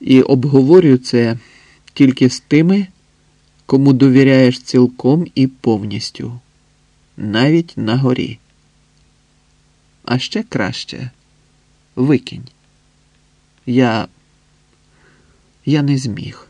І обговорюю це тільки з тими, кому довіряєш цілком і повністю, навіть на горі. А ще краще викинь. Я. Я не зміг.